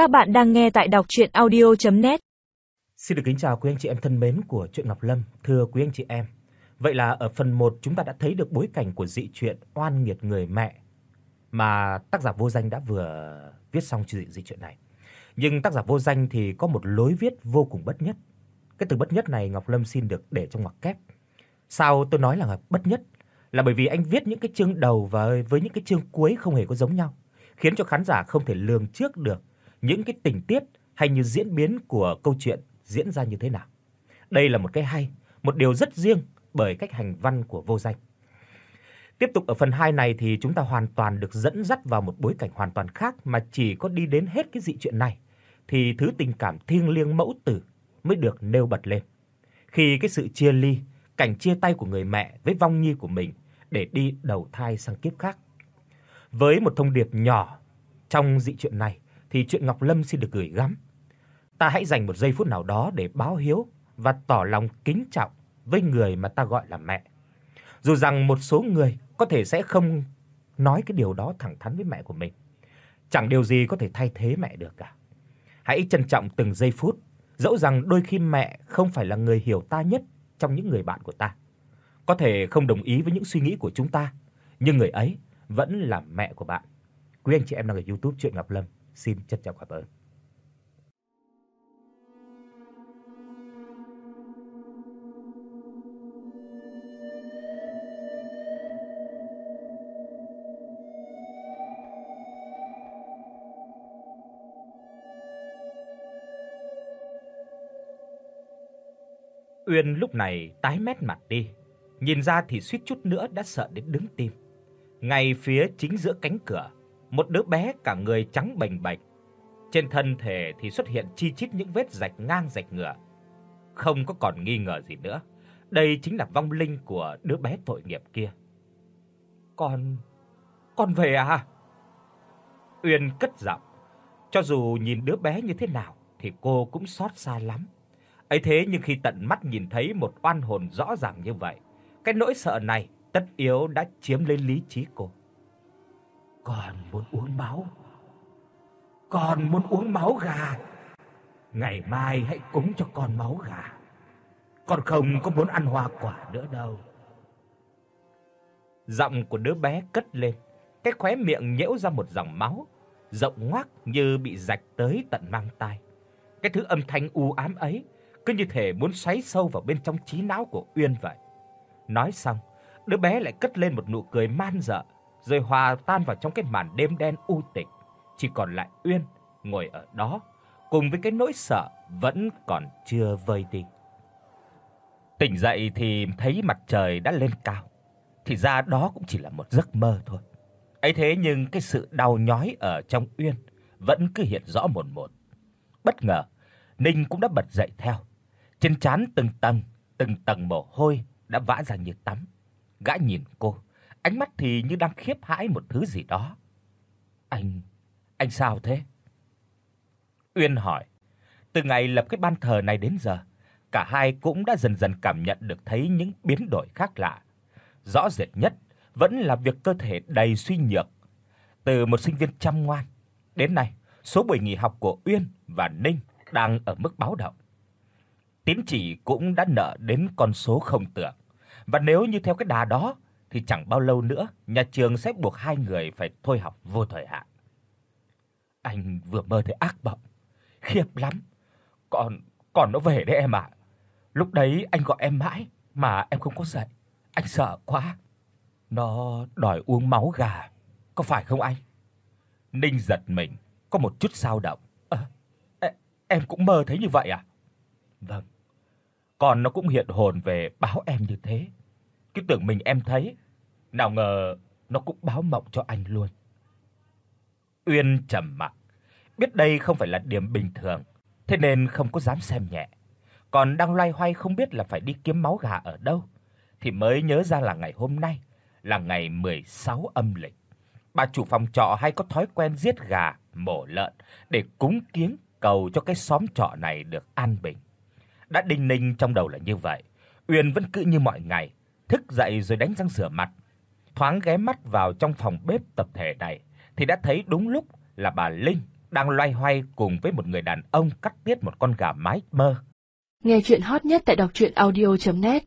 Các bạn đang nghe tại đọc audio net Xin được kính chào quý anh chị em thân mến của truyện Ngọc Lâm, thưa quý anh chị em. Vậy là ở phần 1 chúng ta đã thấy được bối cảnh của dị truyện Oan nghiệt người mẹ mà tác giả Vô Danh đã vừa viết xong dị, dị truyện này. Nhưng tác giả Vô Danh thì có một lối viết vô cùng bất nhất. Cái từ bất nhất này Ngọc Lâm xin được để trong ngoặc kép. Sao tôi nói là bất nhất? Là bởi vì anh viết những cái chương đầu và với những cái chương cuối không hề có giống nhau, khiến cho khán giả không thể lường trước được những cái tình tiết hay như diễn biến của câu chuyện diễn ra như thế nào. Đây là một cái hay, một điều rất riêng bởi cách hành văn của Vô Danh. Tiếp tục ở phần 2 này thì chúng ta hoàn toàn được dẫn dắt vào một bối cảnh hoàn toàn khác mà chỉ có đi đến hết cái dị chuyện này thì thứ tình cảm thiêng liêng mẫu tử mới được nêu bật lên. Khi cái sự chia ly, cảnh chia tay của người mẹ với vong nhi của mình để đi đầu thai sang kiếp khác. Với một thông điệp nhỏ trong dị chuyện này thì chuyện Ngọc Lâm xin được gửi gắm. Ta hãy dành một giây phút nào đó để báo hiếu và tỏ lòng kính trọng với người mà ta gọi là mẹ. Dù rằng một số người có thể sẽ không nói cái điều đó thẳng thắn với mẹ của mình. Chẳng điều gì có thể thay thế mẹ được cả. Hãy trân trọng từng giây phút, dẫu rằng đôi khi mẹ không phải là người hiểu ta nhất trong những người bạn của ta. Có thể không đồng ý với những suy nghĩ của chúng ta, nhưng người ấy vẫn là mẹ của bạn. Quý anh chị em đang ở YouTube truyện Ngọc Lâm Xin trân trọng cảm ơn. Uyên lúc này tái mét mặt đi, nhìn ra thì suýt chút nữa đã sợ đến đứng tim. Ngay phía chính giữa cánh cửa, một đứa bé cả người trắng bềnh bạch. Trên thân thể thì xuất hiện chi chít những vết rạch ngang rạch ngửa. Không có còn nghi ngờ gì nữa, đây chính là vong linh của đứa bé tội nghiệp kia. Con con về à? Uyên cất giọng, cho dù nhìn đứa bé như thế nào thì cô cũng xót xa lắm. Ấy thế nhưng khi tận mắt nhìn thấy một oan hồn rõ ràng như vậy, cái nỗi sợ này tất yếu đã chiếm lấy lý trí cô. Con muốn uống máu. Con muốn uống máu gà. Ngày mai hãy cúng cho con máu gà. Con không có muốn ăn hoa quả nữa đâu. Giọng của đứa bé cất lên, cái khóe miệng nhễu ra một dòng máu, rộng ngoác như bị rạch tới tận mang tai. Cái thứ âm thanh u ám ấy cứ như thể muốn xoáy sâu vào bên trong trí não của Uyên vậy. Nói xong, đứa bé lại cất lên một nụ cười man dợ, rồi hòa tan vào trong cái màn đêm đen u tịch, chỉ còn lại Uyên ngồi ở đó, cùng với cái nỗi sợ vẫn còn chưa vơi đi. Tỉnh dậy thì thấy mặt trời đã lên cao, thì ra đó cũng chỉ là một giấc mơ thôi. Ấy thế nhưng cái sự đau nhói ở trong Uyên vẫn cứ hiện rõ mồn một. Bất ngờ, Ninh cũng đã bật dậy theo. Trên trán từng tầng, từng tầng mồ hôi đã vã ra như tắm. Gã nhìn cô, ánh mắt thì như đang khiếp hãi một thứ gì đó. "Anh, anh sao thế?" Uyên hỏi. Từ ngày lập cái ban thờ này đến giờ, cả hai cũng đã dần dần cảm nhận được thấy những biến đổi khác lạ. Rõ rệt nhất vẫn là việc cơ thể đầy suy nhược. Từ một sinh viên chăm ngoan, đến nay, số buổi nghỉ học của Uyên và Ninh đang ở mức báo động. Tín chỉ cũng đã nợ đến con số không tưởng. Và nếu như theo cái đà đó thì chẳng bao lâu nữa nhà trường sẽ buộc hai người phải thôi học vô thời hạn. Anh vừa mơ thấy ác mộng, khiếp lắm. Còn còn nó về đấy em ạ. Lúc đấy anh gọi em mãi mà em không có dậy. Anh sợ quá. Nó đòi uống máu gà, có phải không anh? Ninh giật mình, có một chút dao động. À, em cũng mơ thấy như vậy à? Vâng. Còn nó cũng hiện hồn về báo em như thế. Cứ tưởng mình em thấy, nào ngờ nó cũng báo mộng cho anh luôn. Uyên trầm mặc, biết đây không phải là điểm bình thường, thế nên không có dám xem nhẹ. Còn đang loay hoay không biết là phải đi kiếm máu gà ở đâu, thì mới nhớ ra là ngày hôm nay là ngày 16 âm lịch. Bà chủ phòng trọ hay có thói quen giết gà, mổ lợn để cúng kiếng cầu cho cái xóm trọ này được an bình. Đã đinh ninh trong đầu là như vậy, Uyên vẫn cứ như mọi ngày, thức dậy rồi đánh răng rửa mặt. Thoáng ghé mắt vào trong phòng bếp tập thể này, thì đã thấy đúng lúc là bà Linh đang loay hoay cùng với một người đàn ông cắt tiết một con gà mái mơ. Nghe truyện hot nhất tại doctruyenaudio.net